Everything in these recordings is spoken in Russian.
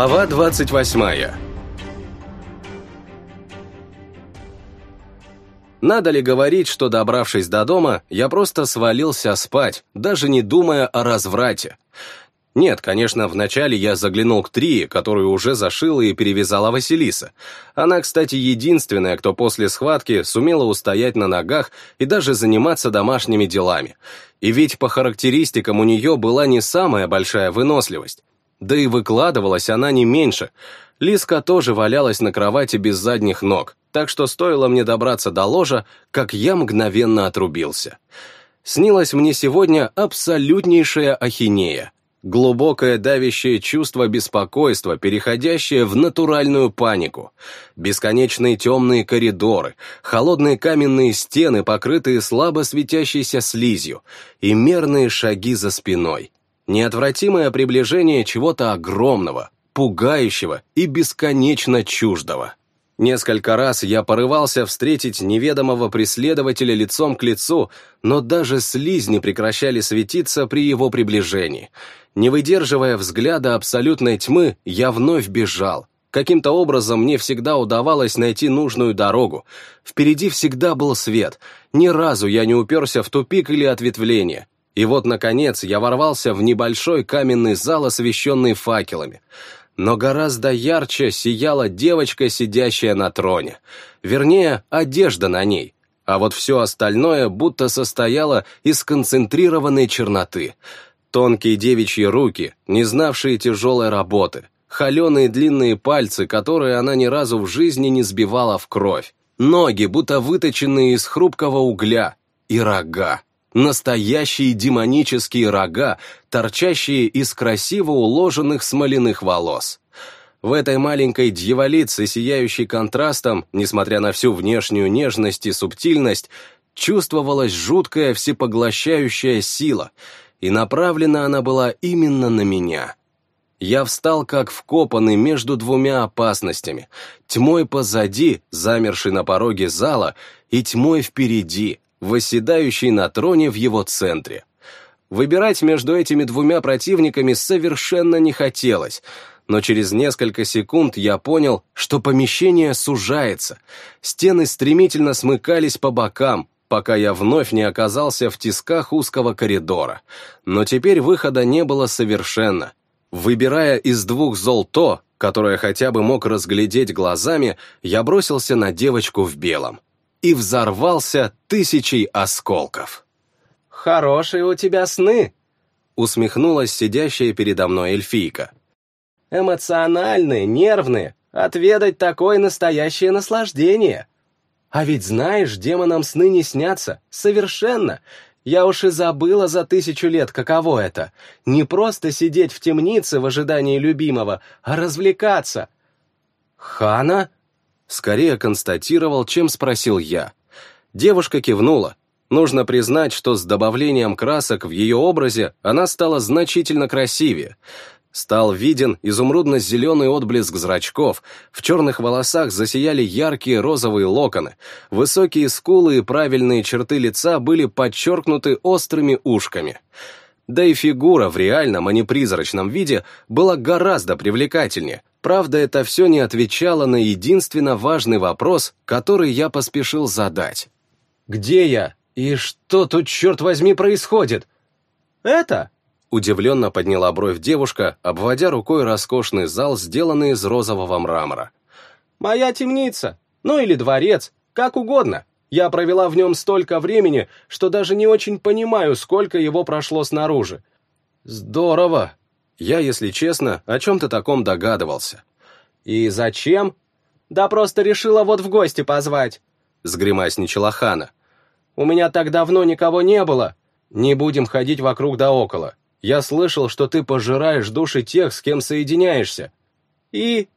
Глава 28 Надо ли говорить, что, добравшись до дома, я просто свалился спать, даже не думая о разврате? Нет, конечно, вначале я заглянул к Трии, которую уже зашила и перевязала Василиса. Она, кстати, единственная, кто после схватки сумела устоять на ногах и даже заниматься домашними делами. И ведь по характеристикам у нее была не самая большая выносливость. Да и выкладывалась она не меньше. Лиска тоже валялась на кровати без задних ног, так что стоило мне добраться до ложа, как я мгновенно отрубился. Снилась мне сегодня абсолютнейшая ахинея. Глубокое давящее чувство беспокойства, переходящее в натуральную панику. Бесконечные темные коридоры, холодные каменные стены, покрытые слабо светящейся слизью, и мерные шаги за спиной. Неотвратимое приближение чего-то огромного, пугающего и бесконечно чуждого. Несколько раз я порывался встретить неведомого преследователя лицом к лицу, но даже слизни прекращали светиться при его приближении. Не выдерживая взгляда абсолютной тьмы, я вновь бежал. Каким-то образом мне всегда удавалось найти нужную дорогу. Впереди всегда был свет. Ни разу я не уперся в тупик или ответвление. И вот, наконец, я ворвался в небольшой каменный зал, освещенный факелами но гораздо ярче сияла девочка, сидящая на троне. Вернее, одежда на ней. А вот все остальное будто состояло из концентрированной черноты. Тонкие девичьи руки, не знавшие тяжелой работы, холеные длинные пальцы, которые она ни разу в жизни не сбивала в кровь, ноги, будто выточенные из хрупкого угля, и рога. Настоящие демонические рога, торчащие из красиво уложенных смоляных волос. В этой маленькой дьяволице, сияющей контрастом, несмотря на всю внешнюю нежность и субтильность, чувствовалась жуткая всепоглощающая сила, и направлена она была именно на меня. Я встал как вкопанный между двумя опасностями, тьмой позади, замерший на пороге зала, и тьмой впереди, восседающий на троне в его центре. Выбирать между этими двумя противниками совершенно не хотелось, но через несколько секунд я понял, что помещение сужается. Стены стремительно смыкались по бокам, пока я вновь не оказался в тисках узкого коридора. Но теперь выхода не было совершенно. Выбирая из двух зол то, которое хотя бы мог разглядеть глазами, я бросился на девочку в белом и взорвался тысячей осколков. «Хорошие у тебя сны!» усмехнулась сидящая передо мной эльфийка. «Эмоциональные, нервные, отведать такое настоящее наслаждение. А ведь знаешь, демонам сны не снятся, совершенно. Я уж и забыла за тысячу лет, каково это. Не просто сидеть в темнице в ожидании любимого, а развлекаться». «Хана?» Скорее констатировал, чем спросил я. Девушка кивнула. Нужно признать, что с добавлением красок в ее образе она стала значительно красивее. Стал виден изумрудно-зеленый отблеск зрачков, в черных волосах засияли яркие розовые локоны, высокие скулы и правильные черты лица были подчеркнуты острыми ушками. Да и фигура в реальном, а не призрачном виде была гораздо привлекательнее, Правда, это все не отвечало на единственно важный вопрос, который я поспешил задать. «Где я? И что тут, черт возьми, происходит?» «Это?» Удивленно подняла бровь девушка, обводя рукой роскошный зал, сделанный из розового мрамора. «Моя темница, ну или дворец, как угодно. Я провела в нем столько времени, что даже не очень понимаю, сколько его прошло снаружи». «Здорово!» Я, если честно, о чем-то таком догадывался. «И зачем?» «Да просто решила вот в гости позвать», — сгримасничала Хана. «У меня так давно никого не было. Не будем ходить вокруг да около. Я слышал, что ты пожираешь души тех, с кем соединяешься. И...»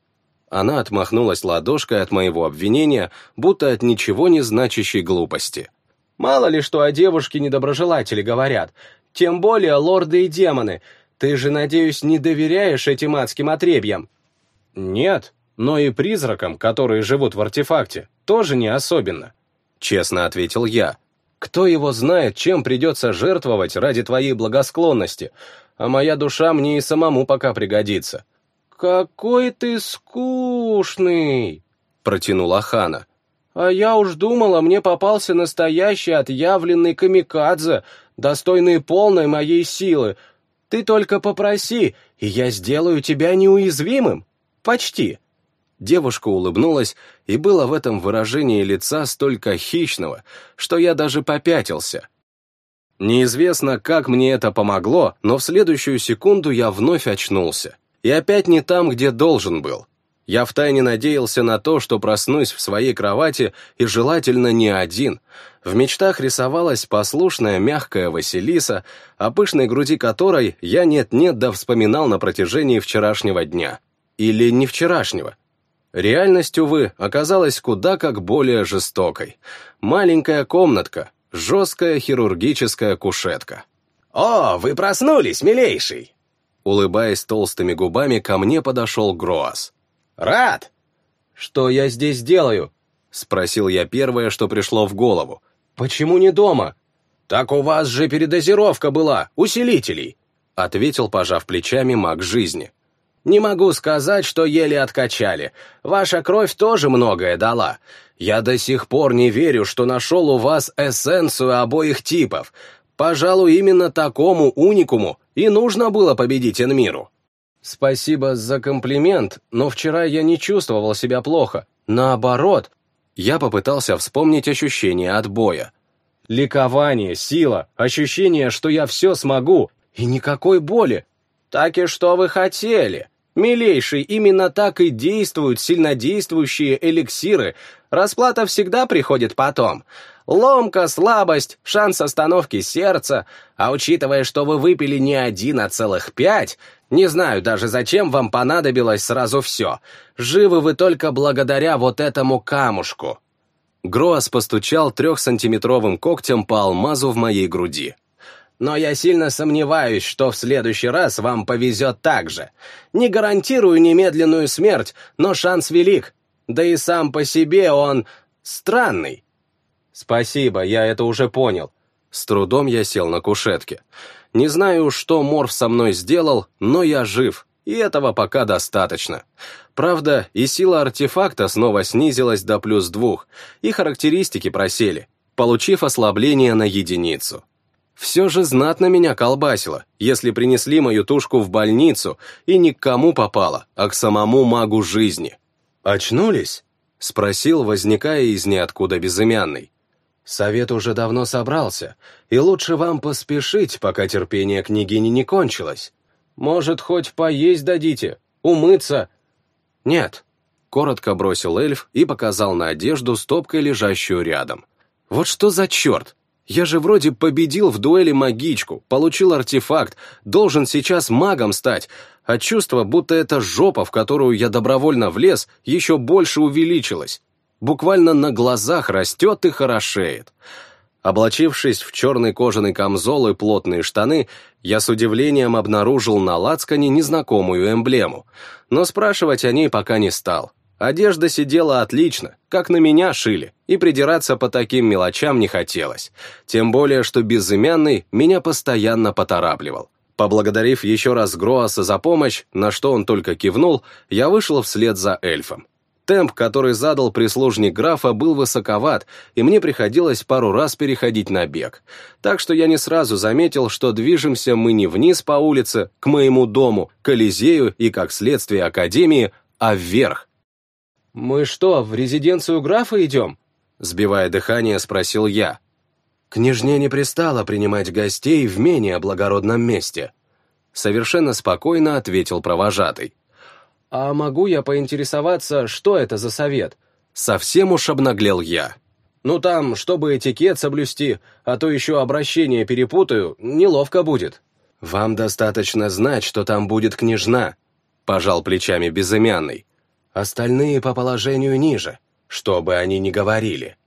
Она отмахнулась ладошкой от моего обвинения, будто от ничего не значащей глупости. «Мало ли, что о девушке недоброжелатели говорят. Тем более лорды и демоны. Ты же, надеюсь, не доверяешь этим адским отребьям? Нет, но и призракам, которые живут в артефакте, тоже не особенно. Честно ответил я. Кто его знает, чем придется жертвовать ради твоей благосклонности, а моя душа мне и самому пока пригодится. «Какой ты скучный!» — протянула Хана. «А я уж думала, мне попался настоящий отъявленный камикадзе, достойный полной моей силы. Ты только попроси, и я сделаю тебя неуязвимым. Почти». Девушка улыбнулась, и было в этом выражении лица столько хищного, что я даже попятился. Неизвестно, как мне это помогло, но в следующую секунду я вновь очнулся. И опять не там, где должен был. Я втайне надеялся на то, что проснусь в своей кровати и желательно не один. В мечтах рисовалась послушная мягкая Василиса, о пышной груди которой я нет-нет да вспоминал на протяжении вчерашнего дня. Или не вчерашнего. Реальность, увы, оказалась куда как более жестокой. Маленькая комнатка, жесткая хирургическая кушетка. «О, вы проснулись, милейший!» Улыбаясь толстыми губами, ко мне подошел Гроас. «Рад!» «Что я здесь делаю?» — спросил я первое, что пришло в голову. «Почему не дома?» «Так у вас же передозировка была, усилителей!» — ответил, пожав плечами маг жизни. «Не могу сказать, что еле откачали. Ваша кровь тоже многое дала. Я до сих пор не верю, что нашел у вас эссенцию обоих типов. Пожалуй, именно такому уникуму и нужно было победить Энмиру. Спасибо за комплимент, но вчера я не чувствовал себя плохо. Наоборот, я попытался вспомнить ощущения от боя. Ликование, сила, ощущение, что я все смогу, и никакой боли. Так и что вы хотели? Милейший, именно так и действуют сильнодействующие эликсиры. Расплата всегда приходит потом. Ломка, слабость, шанс остановки сердца. А учитывая, что вы выпили не один, а целых пять, не знаю даже, зачем вам понадобилось сразу все. Живы вы только благодаря вот этому камушку». Гроас постучал трехсантиметровым когтем по алмазу в моей груди. «Но я сильно сомневаюсь, что в следующий раз вам повезет так же. Не гарантирую немедленную смерть, но шанс велик. Да и сам по себе он странный». «Спасибо, я это уже понял». С трудом я сел на кушетке. Не знаю, что Морф со мной сделал, но я жив, и этого пока достаточно. Правда, и сила артефакта снова снизилась до плюс двух, и характеристики просели, получив ослабление на единицу. Все же знатно меня колбасило, если принесли мою тушку в больницу, и не к кому попало, а к самому магу жизни. «Очнулись?» — спросил, возникая из ниоткуда безымянный. Совет уже давно собрался, и лучше вам поспешить, пока терпение княгини не кончилось. Может, хоть поесть дадите, умыться?» «Нет», — коротко бросил эльф и показал на одежду стопкой, лежащую рядом. «Вот что за черт? Я же вроде победил в дуэли магичку, получил артефакт, должен сейчас магом стать, а чувство, будто эта жопа, в которую я добровольно влез, еще больше увеличилось буквально на глазах растет и хорошеет. Облачившись в черный кожаный камзол и плотные штаны, я с удивлением обнаружил на лацкане незнакомую эмблему, но спрашивать о ней пока не стал. Одежда сидела отлично, как на меня шили, и придираться по таким мелочам не хотелось, тем более, что безымянный меня постоянно поторапливал. Поблагодарив еще раз Гроаса за помощь, на что он только кивнул, я вышел вслед за эльфом. Темп, который задал прислужник графа, был высоковат, и мне приходилось пару раз переходить на бег. Так что я не сразу заметил, что движемся мы не вниз по улице, к моему дому, Колизею и, как следствие, Академии, а вверх. «Мы что, в резиденцию графа идем?» Сбивая дыхание, спросил я. Княжне не пристало принимать гостей в менее благородном месте. Совершенно спокойно ответил провожатый. «А могу я поинтересоваться, что это за совет?» Совсем уж обнаглел я. «Ну там, чтобы этикет соблюсти, а то еще обращение перепутаю, неловко будет». «Вам достаточно знать, что там будет княжна», — пожал плечами безымянный. «Остальные по положению ниже, что бы они ни говорили».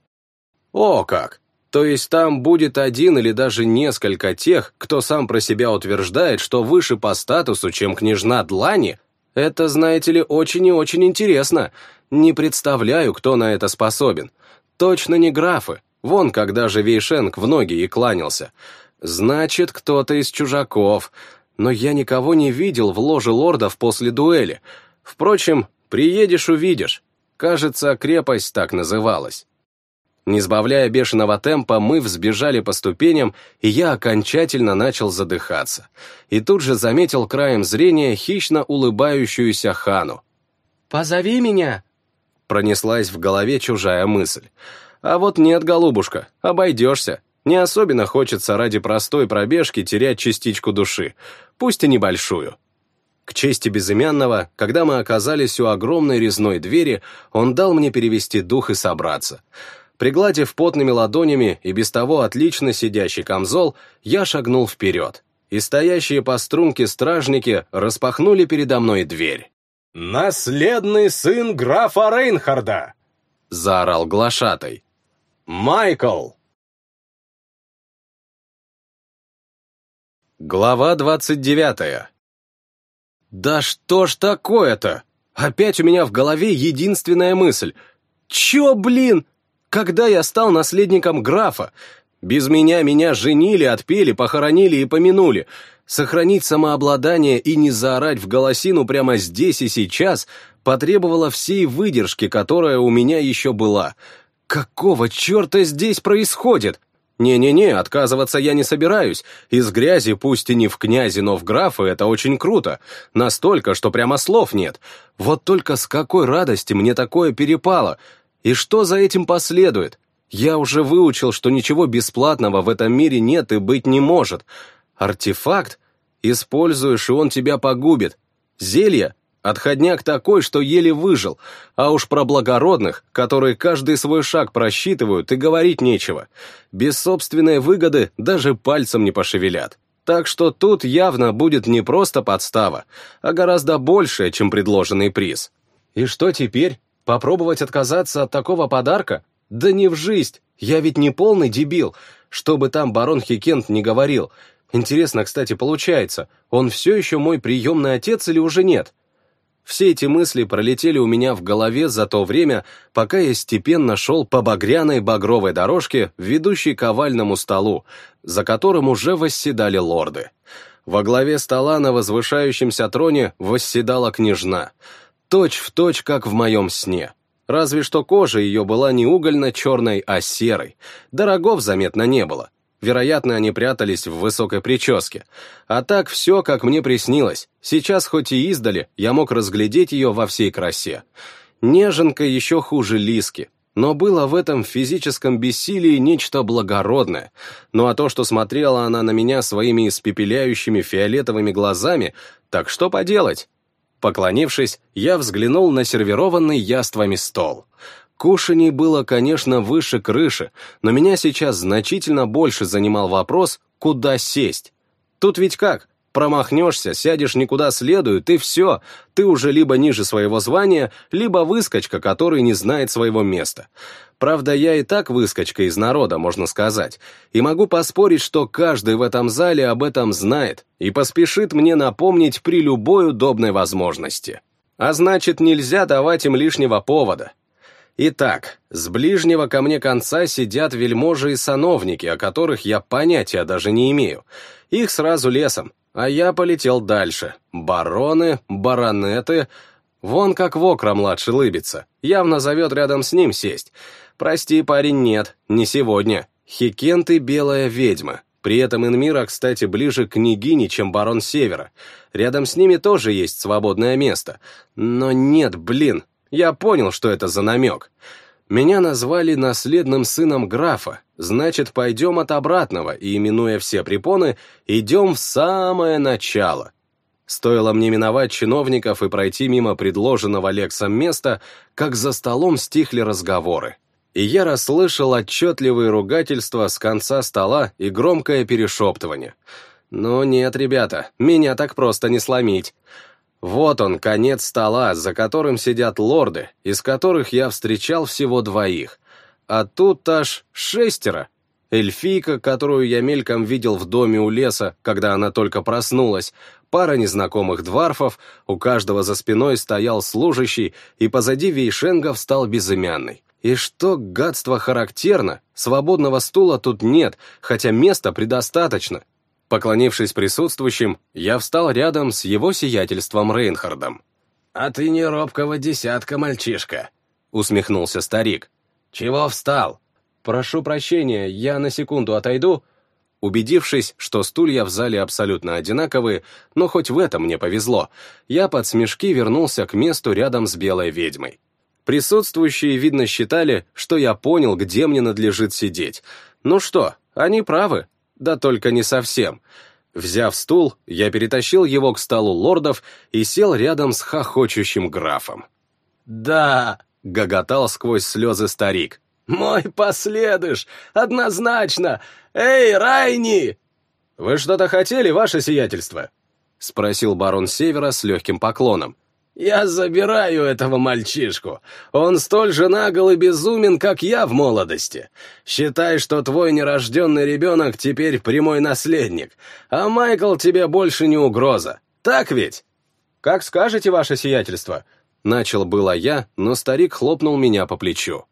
«О как! То есть там будет один или даже несколько тех, кто сам про себя утверждает, что выше по статусу, чем княжна Длани, это, знаете ли, очень и очень интересно. Не представляю, кто на это способен. Точно не графы. Вон, когда же Вейшенк в ноги и кланялся. Значит, кто-то из чужаков. Но я никого не видел в ложе лордов после дуэли. Впрочем, приедешь — увидишь. Кажется, крепость так называлась. Не сбавляя бешеного темпа, мы взбежали по ступеням, и я окончательно начал задыхаться. И тут же заметил краем зрения хищно улыбающуюся Хану. «Позови меня!» Пронеслась в голове чужая мысль. А вот нет, голубушка, обойдешься. Не особенно хочется ради простой пробежки терять частичку души, пусть и небольшую. К чести безымянного, когда мы оказались у огромной резной двери, он дал мне перевести дух и собраться. Пригладив потными ладонями и без того отлично сидящий камзол, я шагнул вперед, и стоящие по струнке стражники распахнули передо мной дверь. «Наследный сын графа Рейнхарда!» — заорал глашатай. «Майкл!» Глава двадцать девятая. Да что ж такое-то? Опять у меня в голове единственная мысль. Чё, блин? Когда я стал наследником графа? Без меня меня женили, отпели, похоронили и помянули. Сохранить самообладание и не заорать в голосину прямо здесь и сейчас потребовало всей выдержки, которая у меня еще была. Какого черта здесь происходит? Не-не-не, отказываться я не собираюсь. Из грязи, пусть и не в князи, но в графы, это очень круто. Настолько, что прямо слов нет. Вот только с какой радости мне такое перепало. И что за этим последует? Я уже выучил, что ничего бесплатного в этом мире нет и быть не может. Артефакт? Используешь, и он тебя погубит. Зелье? Отходняк такой, что еле выжил. А уж про благородных, которые каждый свой шаг просчитывают, и говорить нечего. Без собственной выгоды даже пальцем не пошевелят. Так что тут явно будет не просто подстава, а гораздо большее, чем предложенный приз. И что теперь? Попробовать отказаться от такого подарка? Да не в жизнь, я ведь не полный дебил, что бы там барон Хикент не говорил. Интересно, кстати, получается, он все еще мой приемный отец или уже нет? Все эти мысли пролетели у меня в голове за то время, пока я степенно шел по багряной багровой дорожке, ведущей к овальному столу, за которым уже восседали лорды. Во главе стола на возвышающемся троне восседала княжна — Точь в точь, как в моем сне. Разве что кожа ее была не угольно-черной, а серой. Дорогов заметно не было. Вероятно, они прятались в высокой прическе. А так все, как мне приснилось. Сейчас, хоть и издали, я мог разглядеть ее во всей красе. Неженка еще хуже Лиски, но было в этом физическом бессилии нечто благородное. Ну а то, что смотрела она на меня своими испепеляющими фиолетовыми глазами, так что поделать? Поклонившись, я взглянул на сервированный яствами стол. Кушаний было, конечно, выше крыши, но меня сейчас значительно больше занимал вопрос, куда сесть. Тут ведь как? Промахнешься, сядешь никуда следует, и все. Ты уже либо ниже своего звания, либо выскочка, который не знает своего места. Правда, я и так выскочка из народа, можно сказать. И могу поспорить, что каждый в этом зале об этом знает и поспешит мне напомнить при любой удобной возможности. А значит, нельзя давать им лишнего повода. Итак, с ближнего ко мне конца сидят вельможи и сановники, о которых я понятия даже не имею. Их сразу лесом, а я полетел дальше. Бароны, баронеты... Вон как Вокра-младший лыбится. Явно зовет рядом с ним сесть. Прости, парень, нет, не сегодня. Хикенты — белая ведьма. При этом Инмира, кстати, ближе к княгине, чем барон Севера. Рядом с ними тоже есть свободное место. Но нет, блин, я понял, что это за намек. Меня назвали наследным сыном графа, значит, пойдем от обратного и, именуя все препоны, идем в самое начало. Стоило мне миновать чиновников и пройти мимо предложенного Лексом места, как за столом стихли разговоры. И я расслышал отчетливые ругательства с конца стола и громкое перешептывание. «Ну нет, ребята, меня так просто не сломить». Вот он, конец стола, за которым сидят лорды, из которых я встречал всего двоих. А тут аж шестеро. Эльфийка, которую я мельком видел в доме у леса, когда она только проснулась, пара незнакомых дварфов, у каждого за спиной стоял служащий, и позади Вейшенга встал безымянный. И что гадство характерно, свободного стула тут нет, хотя места предостаточно, Поклонившись присутствующим, я встал рядом с его сиятельством Рейнхардом. «А ты не робкого десятка, мальчишка», — усмехнулся старик. «Чего встал?» «Прошу прощения, я на секунду отойду». Убедившись, что стулья в зале абсолютно одинаковые, но хоть в этом мне повезло, я под смешки вернулся к месту рядом с белой ведьмой. Присутствующие, видно, считали, что я понял, где мне надлежит сидеть. Ну что, они правы, да только не совсем. Взяв стул, я перетащил его к столу лордов и сел рядом с хохочущим графом. «Да!» — гоготал сквозь слезы старик. «Мой последыш! Однозначно! Эй, Райни!» «Вы что-то хотели, ваше сиятельство?» — спросил барон Севера с легким поклоном. «Я забираю этого мальчишку. Он столь же нагл и безумен, как я в молодости. Считай, что твой нерожденный ребенок теперь прямой наследник, а Майкл тебе больше не угроза. Так ведь?» «Как скажете, ваше сиятельство?» Начал было я, но старик хлопнул меня по плечу.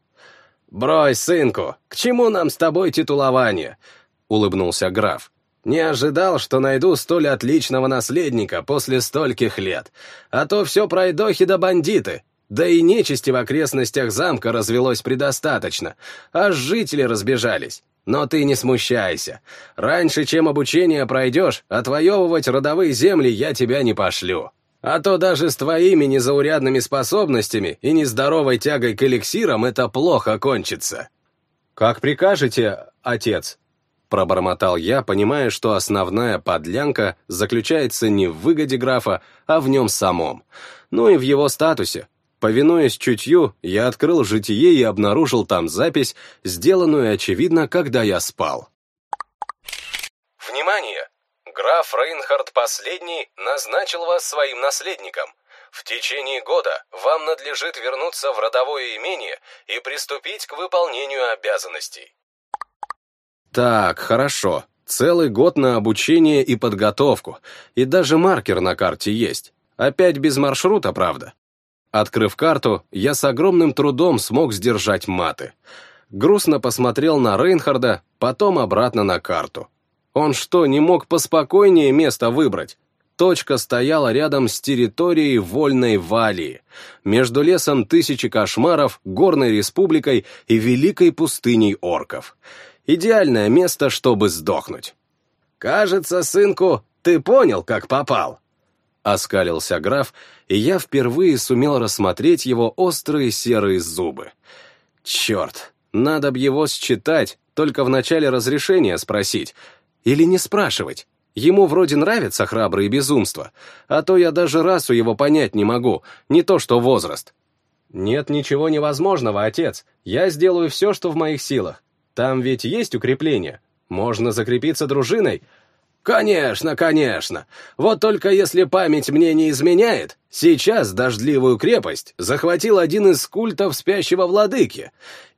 «Брось, сынку, к чему нам с тобой титулование?» — улыбнулся граф. Не ожидал, что найду столь отличного наследника после стольких лет. А то все пройдохи да бандиты. Да и нечисти в окрестностях замка развелось предостаточно. Аж жители разбежались. Но ты не смущайся. Раньше, чем обучение пройдешь, отвоевывать родовые земли я тебя не пошлю. А то даже с твоими незаурядными способностями и нездоровой тягой к эликсирам это плохо кончится. «Как прикажете, отец?» Пробормотал я, понимая, что основная подлянка заключается не в выгоде графа, а в нем самом. Ну и в его статусе. Повинуясь чутью, я открыл житие и обнаружил там запись, сделанную, очевидно, когда я спал. Внимание! Граф Рейнхард Последний назначил вас своим наследником. В течение года вам надлежит вернуться в родовое имение и приступить к выполнению обязанностей. Так, хорошо. Целый год на обучение и подготовку. И даже маркер на карте есть. Опять без маршрута, правда? Открыв карту, я с огромным трудом смог сдержать маты. Грустно посмотрел на Рейнхарда, потом обратно на карту. Он что, не мог поспокойнее место выбрать? Точка стояла рядом с территорией Вольной Валии, между лесом Тысячи Кошмаров, Горной Республикой и Великой пустыней Орков. Идеальное место, чтобы сдохнуть. «Кажется, сынку, ты понял, как попал?» Оскалился граф, и я впервые сумел рассмотреть его острые серые зубы. Черт, надо б его считать, только в начале разрешения спросить. Или не спрашивать. Ему вроде нравится храбрые безумства, а то я даже расу его понять не могу, не то что возраст. Нет ничего невозможного, отец. Я сделаю все, что в моих силах. Там ведь есть укрепление. Можно закрепиться дружиной. Конечно, конечно. Вот только если память мне не изменяет, сейчас дождливую крепость захватил один из культов спящего владыки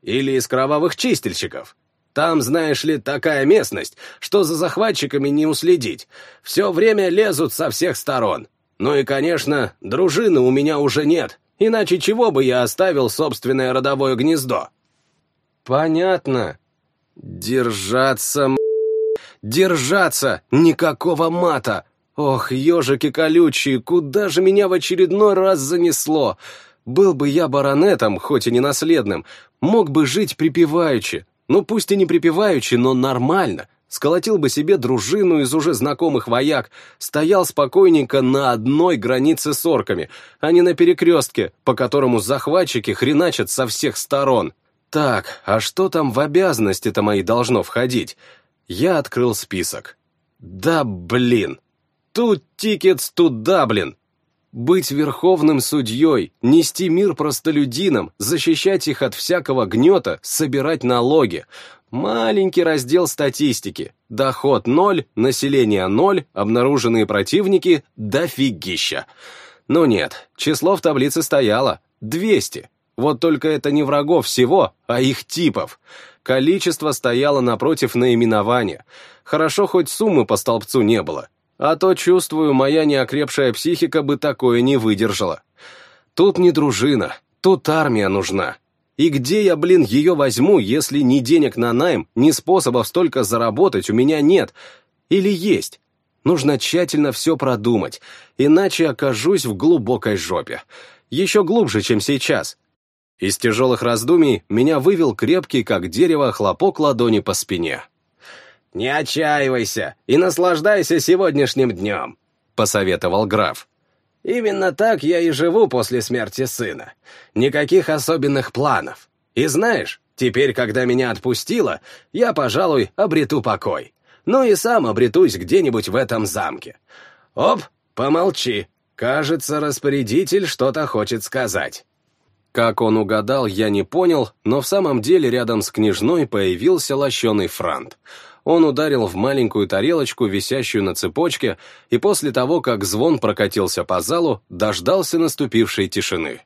или из кровавых чистильщиков. Там, знаешь ли, такая местность, что за захватчиками не уследить. Все время лезут со всех сторон. Ну и, конечно, дружины у меня уже нет, иначе чего бы я оставил собственное родовое гнездо? Понятно, Держаться, Держаться! Никакого мата! Ох, ежики колючие, куда же меня в очередной раз занесло? Был бы я баронетом, хоть и не наследным, мог бы жить припеваючи. Ну, пусть и не припеваючи, но нормально. Сколотил бы себе дружину из уже знакомых вояк, стоял спокойненько на одной границе с орками, а не на перекрестке, по которому захватчики хреначат со всех сторон. Так, а что там в обязанности-то мои должно входить? Я открыл список. Да блин! Тут текста-то, блин! Быть верховным судьей, нести мир простолюдинам, защищать их от всякого гнета, собирать налоги. Маленький раздел статистики. Доход ноль, население ноль, обнаруженные противники – дофигища. Но нет, число в таблице стояло – 200. Вот только это не врагов всего, а их типов. Количество стояло напротив наименования. Хорошо, хоть суммы по столбцу не было. А то, чувствую, моя неокрепшая психика бы такое не выдержала. Тут не дружина, тут армия нужна. И где я, блин, ее возьму, если ни денег на найм, ни способов столько заработать у меня нет? Или есть? Нужно тщательно все продумать, иначе окажусь в глубокой жопе. Еще глубже, чем сейчас. Из тяжелых раздумий меня вывел крепкий, как дерево, хлопок ладони по спине. «Не отчаивайся и наслаждайся сегодняшним днем», — посоветовал граф. «Именно так я и живу после смерти сына. Никаких особенных планов. И знаешь, теперь, когда меня отпустило, я, пожалуй, обрету покой. Ну и сам обретусь где-нибудь в этом замке. Оп, помолчи. Кажется, распорядитель что-то хочет сказать». Как он угадал, я не понял, но в самом деле рядом с княжной появился лощеный франт. Он ударил в маленькую тарелочку, висящую на цепочке, и после того, как звон прокатился по залу, дождался наступившей тишины.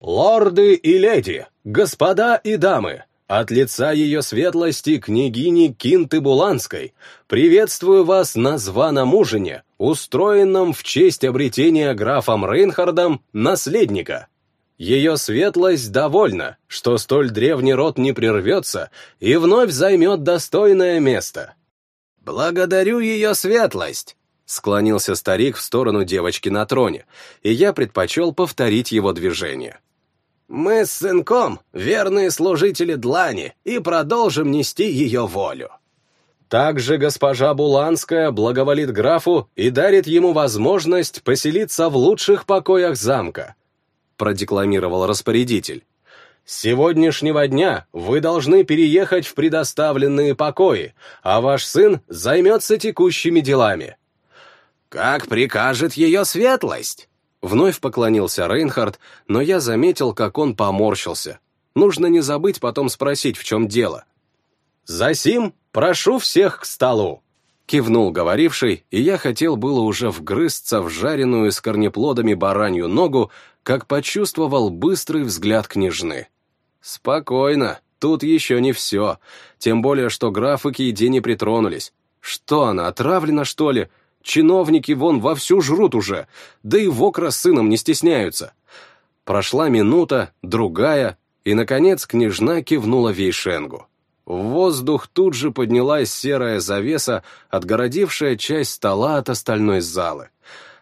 «Лорды и леди, господа и дамы, от лица ее светлости княгини Кинты Буланской приветствую вас на званом ужине, устроенном в честь обретения графом Рейнхардом наследника». Ее светлость довольна, что столь древний род не прервется и вновь займет достойное место. «Благодарю ее светлость!» Склонился старик в сторону девочки на троне, и я предпочел повторить его движение. «Мы с сынком верные служители Длани и продолжим нести ее волю». Также госпожа Буланская благоволит графу и дарит ему возможность поселиться в лучших покоях замка, продекламировал распорядитель. «С сегодняшнего дня вы должны переехать в предоставленные покои, а ваш сын займется текущими делами». «Как прикажет ее светлость?» Вновь поклонился Рейнхард, но я заметил, как он поморщился. Нужно не забыть потом спросить, в чем дело. «Засим, прошу всех к столу!» Кивнул говоривший, и я хотел было уже вгрызться в жареную с корнеплодами баранью ногу, как почувствовал быстрый взгляд княжны. Спокойно, тут еще не все, тем более, что графы к еде не притронулись. Что она, отравлена, что ли? Чиновники вон вовсю жрут уже, да и Вокра с сыном не стесняются. Прошла минута, другая, и, наконец, княжна кивнула Вейшенгу. В воздух тут же поднялась серая завеса, отгородившая часть стола от остальной залы.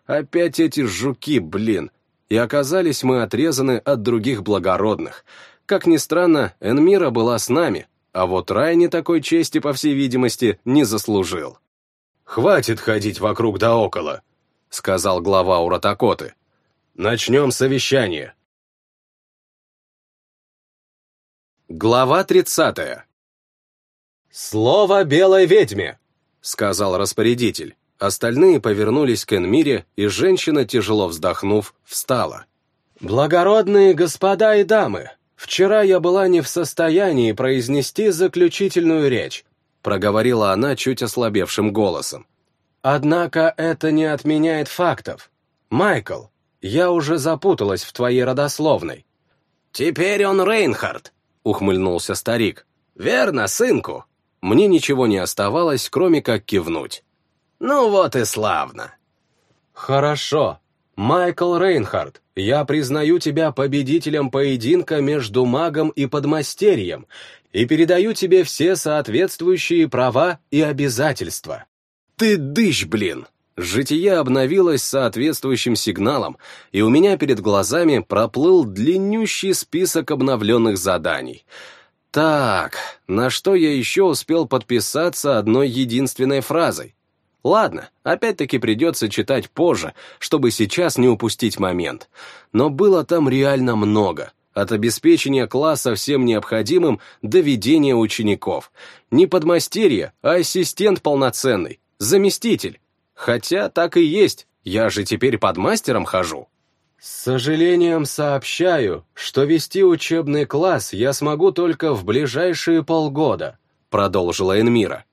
Опять эти жуки, блин, и оказались мы отрезаны от других благородных. Как ни странно, Энмира была с нами, а вот Райни такой чести, по всей видимости, не заслужил. «Хватит ходить вокруг да около», — сказал глава Уратакоты. «Начнем совещание». Глава тридцатая. «Слово белой ведьме», — сказал распорядитель. Остальные повернулись к Энмире, и женщина, тяжело вздохнув, встала. «Благородные господа и дамы, вчера я была не в состоянии произнести заключительную речь», проговорила она чуть ослабевшим голосом. «Однако это не отменяет фактов. Майкл, я уже запуталась в твоей родословной». «Теперь он Рейнхард», — ухмыльнулся старик. «Верно, сынку?» Мне ничего не оставалось, кроме как кивнуть. Ну вот и славно. Хорошо. Майкл Рейнхард, я признаю тебя победителем поединка между магом и подмастерьем и передаю тебе все соответствующие права и обязательства. Ты дыщ, блин! Житие обновилось соответствующим сигналом, и у меня перед глазами проплыл длиннющий список обновленных заданий. Так, на что я еще успел подписаться одной единственной фразой? Ладно, опять-таки придется читать позже, чтобы сейчас не упустить момент. Но было там реально много. От обеспечения класса всем необходимым до ведения учеников. Не подмастерье, а ассистент полноценный, заместитель. Хотя так и есть, я же теперь под мастером хожу. С сожалением сообщаю, что вести учебный класс я смогу только в ближайшие полгода, продолжила Энмира.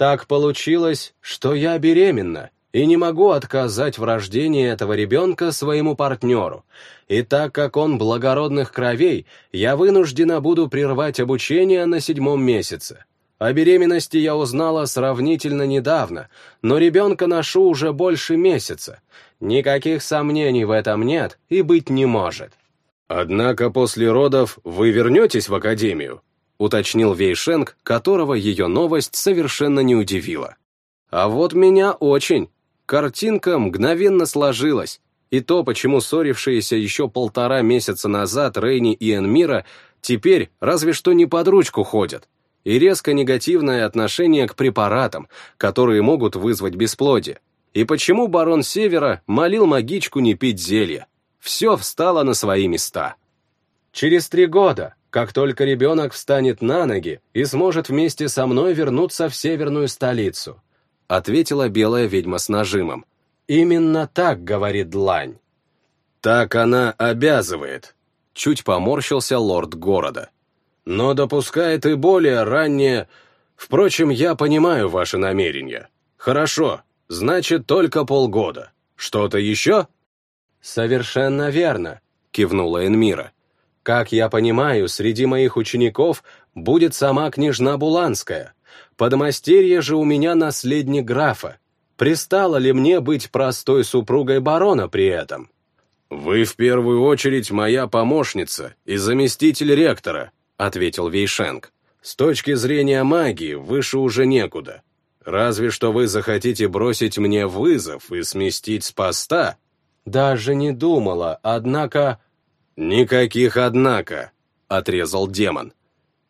Так получилось, что я беременна и не могу отказать в рождении этого ребенка своему партнеру. И так как он благородных кровей, я вынуждена буду прервать обучение на седьмом месяце. О беременности я узнала сравнительно недавно, но ребенка ношу уже больше месяца. Никаких сомнений в этом нет и быть не может. Однако после родов вы вернетесь в академию? Уточнил Вейшенг, которого ее новость совершенно не удивила. А вот меня очень. картинка мгновенно сложилась. И то, почему ссорившиеся еще полтора месяца назад Рейни и Энмира теперь разве что не под ручку ходят. И резко негативное отношение к препаратам, которые могут вызвать бесплодие. И почему барон Севера молил магичку не пить зелье. Все встало на свои места. Через три года, как только ребенок встанет на ноги и сможет вместе со мной вернуться в северную столицу, ответила белая ведьма с нажимом. Именно так говорит длань. Так она обязывает. Чуть поморщился лорд города. Но допускает и более раннее... Впрочем, я понимаю ваши намерения. Хорошо, значит, только полгода. Что-то еще? Совершенно верно, кивнула Энмира. Как я понимаю, среди моих учеников будет сама княжна Буланская. Подмастерье же у меня наследник графа. Пристало ли мне быть простой супругой барона при этом? «Вы в первую очередь моя помощница и заместитель ректора», ответил Вейшенг. «С точки зрения магии выше уже некуда. Разве что вы захотите бросить мне вызов и сместить с поста». «Даже не думала, однако...» «Никаких «однако», — отрезал демон.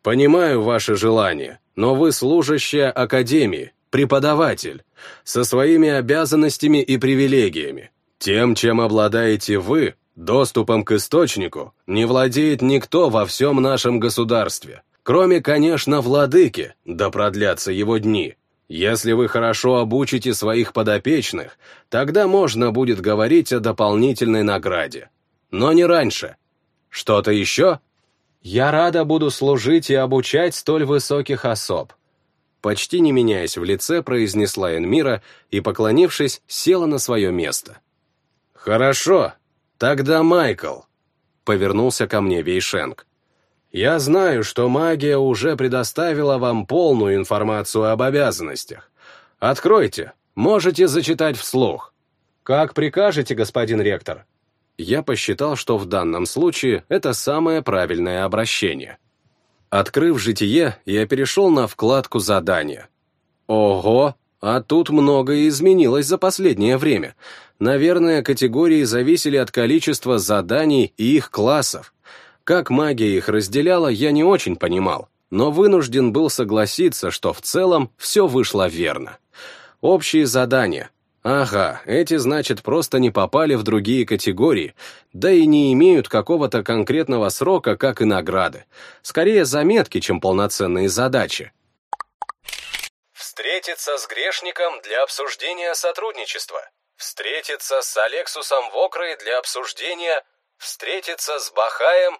«Понимаю ваше желание, но вы служащая Академии, преподаватель, со своими обязанностями и привилегиями. Тем, чем обладаете вы, доступом к источнику, не владеет никто во всем нашем государстве, кроме, конечно, владыки, да продлятся его дни. Если вы хорошо обучите своих подопечных, тогда можно будет говорить о дополнительной награде. Но не раньше. Что-то еще? Я рада буду служить и обучать столь высоких особ почти не меняясь в лице, произнесла Энмира и, поклонившись, села на свое место. «Хорошо, тогда Майкл», — повернулся ко мне Вейшенг. «Я знаю, что магия уже предоставила вам полную информацию об обязанностях. Откройте, можете зачитать вслух». «Как прикажете, господин ректор?» Я посчитал, что в данном случае это самое правильное обращение. Открыв житие, я перешел на вкладку задания. Ого, а тут многое изменилось за последнее время. Наверное, категории зависели от количества заданий и их классов. Как магия их разделяла, я не очень понимал, но вынужден был согласиться, что в целом все вышло верно. Общие задания, Ага, эти, значит, просто не попали в другие категории, да и не имеют какого-то конкретного срока, как и награды. Скорее заметки, чем полноценные задачи. Встретиться с грешником для обсуждения сотрудничества. Встретиться с Алексусом Вокрой для обсуждения. Встретиться с Бахаем.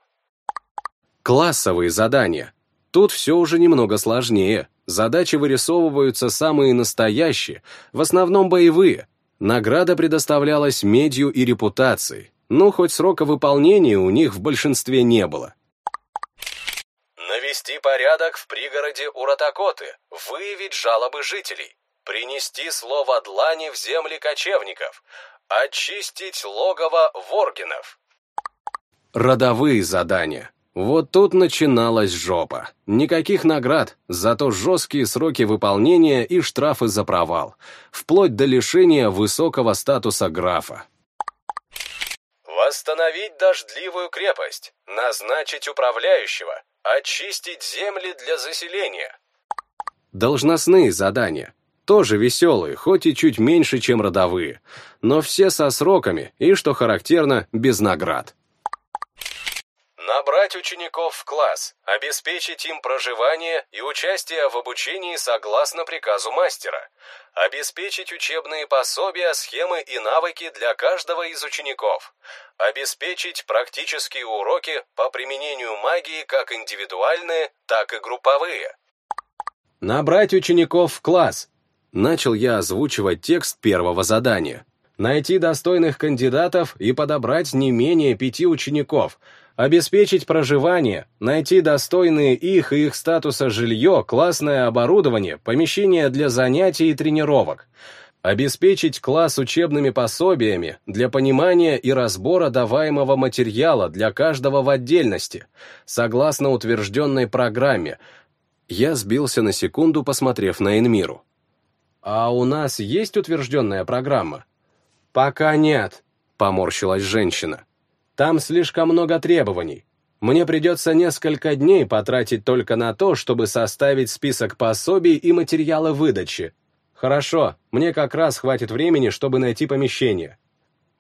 Классовые задания. Тут все уже немного сложнее. Задачи вырисовываются самые настоящие, в основном боевые. Награда предоставлялась медью и репутацией, но хоть срока выполнения у них в большинстве не было. Навести порядок в пригороде Уратакоты, выявить жалобы жителей, принести слово длани в земли кочевников, очистить логово воргинов. Родовые задания. Вот тут начиналась жопа. Никаких наград, зато жесткие сроки выполнения и штрафы за провал, вплоть до лишения высокого статуса графа. Восстановить дождливую крепость, назначить управляющего, очистить земли для заселения. Должностные задания. Тоже веселые, хоть и чуть меньше, чем родовые, но все со сроками и, что характерно, без наград. Набрать учеников в класс, обеспечить им проживание и участие в обучении согласно приказу мастера, обеспечить учебные пособия, схемы и навыки для каждого из учеников, обеспечить практические уроки по применению магии как индивидуальные, так и групповые. Набрать учеников в класс. Начал я озвучивать текст первого задания. Найти достойных кандидатов и подобрать не менее пяти учеников – обеспечить проживание, найти достойные их и их статуса жилье, классное оборудование, помещения для занятий и тренировок, обеспечить класс учебными пособиями для понимания и разбора даваемого материала для каждого в отдельности, согласно утвержденной программе. Я сбился на секунду, посмотрев на Энмиру. А у нас есть утвержденная программа? Пока нет, поморщилась женщина. Там слишком много требований. Мне придется несколько дней потратить только на то, чтобы составить список пособий и материала выдачи. Хорошо, мне как раз хватит времени, чтобы найти помещение.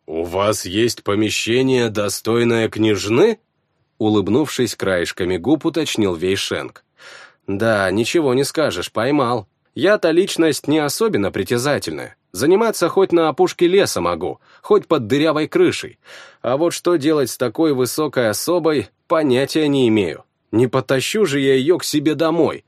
«У вас есть помещение, достойное княжны?» Улыбнувшись краешками губ, уточнил Вейшенг. «Да, ничего не скажешь, поймал. Я-то личность не особенно притязательная. Заниматься хоть на опушке леса могу, хоть под дырявой крышей. А вот что делать с такой высокой особой, понятия не имею. Не потащу же я ее к себе домой.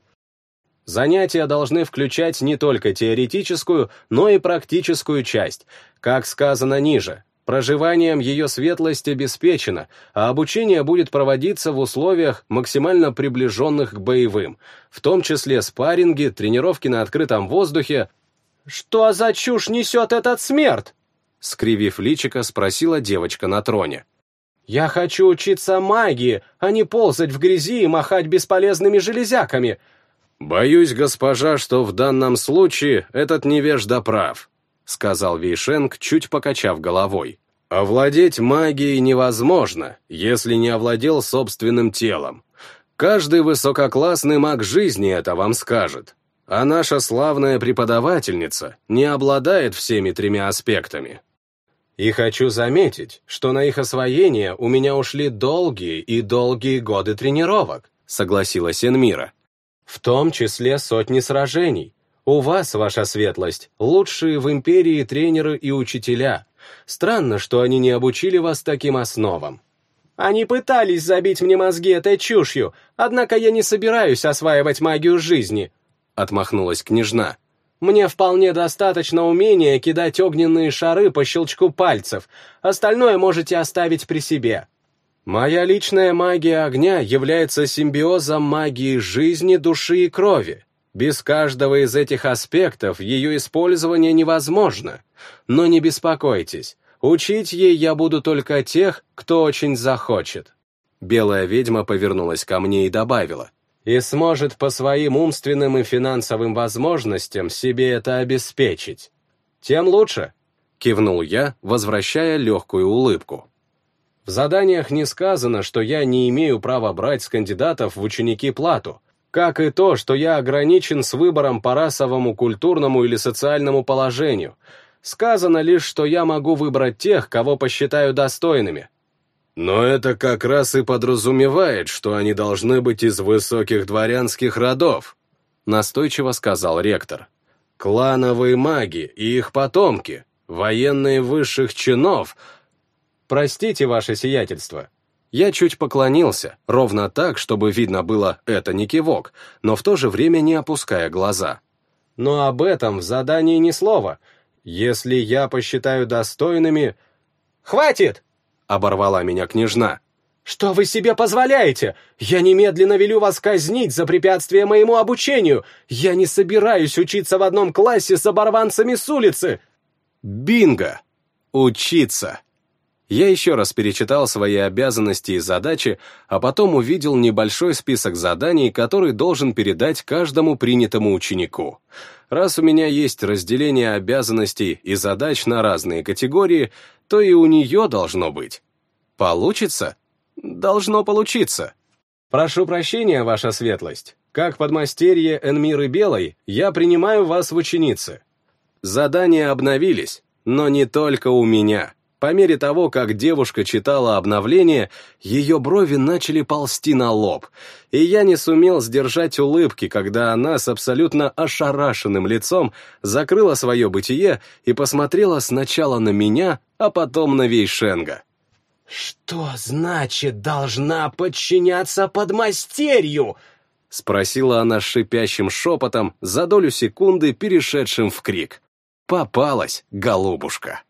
Занятия должны включать не только теоретическую, но и практическую часть, как сказано ниже. Проживанием ее светлость обеспечено, а обучение будет проводиться в условиях, максимально приближенных к боевым, в том числе спарринги, тренировки на открытом воздухе. «Что за чушь несет этот смерть?» Скривив личико, спросила девочка на троне. «Я хочу учиться магии, а не ползать в грязи и махать бесполезными железяками». «Боюсь, госпожа, что в данном случае этот невежда прав», — сказал Вейшенг, чуть покачав головой. «Овладеть магией невозможно, если не овладел собственным телом. Каждый высококлассный маг жизни это вам скажет. А наша славная преподавательница не обладает всеми тремя аспектами». И хочу заметить, что на их освоение у меня ушли долгие и долгие годы тренировок, согласилась Энмира. В том числе сотни сражений, у вас, ваша светлость, лучшие в империи тренеры и учителя. Странно, что они не обучили вас таким основам. Они пытались забить мне мозги этой чушью, однако я не собираюсь осваивать магию жизни, отмахнулась княжна. Мне вполне достаточно умения кидать огненные шары по щелчку пальцев, остальное можете оставить при себе. Моя личная магия огня является симбиозом магии жизни, души и крови. Без каждого из этих аспектов ее использование невозможно. Но не беспокойтесь, учить ей я буду только тех, кто очень захочет. Белая ведьма повернулась ко мне и добавила. И сможет по своим умственным и финансовым возможностям себе это обеспечить. Тем лучше, кивнул я, возвращая легкую улыбку. В заданиях не сказано, что я не имею права брать с кандидатов в ученики плату, как и то, что я ограничен с выбором по расовому, культурному или социальному положению. Сказано лишь, что я могу выбрать тех, кого посчитаю достойными. Но это как раз и подразумевает, что они должны быть из высоких дворянских родов, настойчиво сказал ректор. Клановые маги и их потомки, военные высших чинов. Простите, ваше сиятельство, я чуть поклонился, ровно так, чтобы видно было это не кивок, но в то же время не опуская глаза. Но об этом в задании ни слова. Если я посчитаю достойными... «Хватит!» — оборвала меня княжна. «Что вы себе позволяете? Я немедленно велю вас казнить за препятствие моему обучению! Я не собираюсь учиться в одном классе с оборванцами с улицы!» «Бинго! Учиться!» Я еще раз перечитал свои обязанности и задачи, а потом увидел небольшой список заданий, который должен передать каждому принятому ученику. Раз у меня есть разделение обязанностей и задач на разные категории, то и у нее должно быть. Получится? Должно получиться. Прошу прощения, ваша светлость. Как подмастерье Энмиры Белой, я принимаю вас в ученицы. Задания обновились, но не только у меня. По мере того, как девушка читала обновление, ее брови начали ползти на лоб, и я не сумел сдержать улыбки, когда она с абсолютно ошарашенным лицом закрыла свое бытие и посмотрела сначала на меня, а потом на Вейшенга. «Что значит должна подчиняться подмастерью?» — спросила она шипящим шепотом, за долю секунды перешедшим в крик. «Попалась, голубушка!»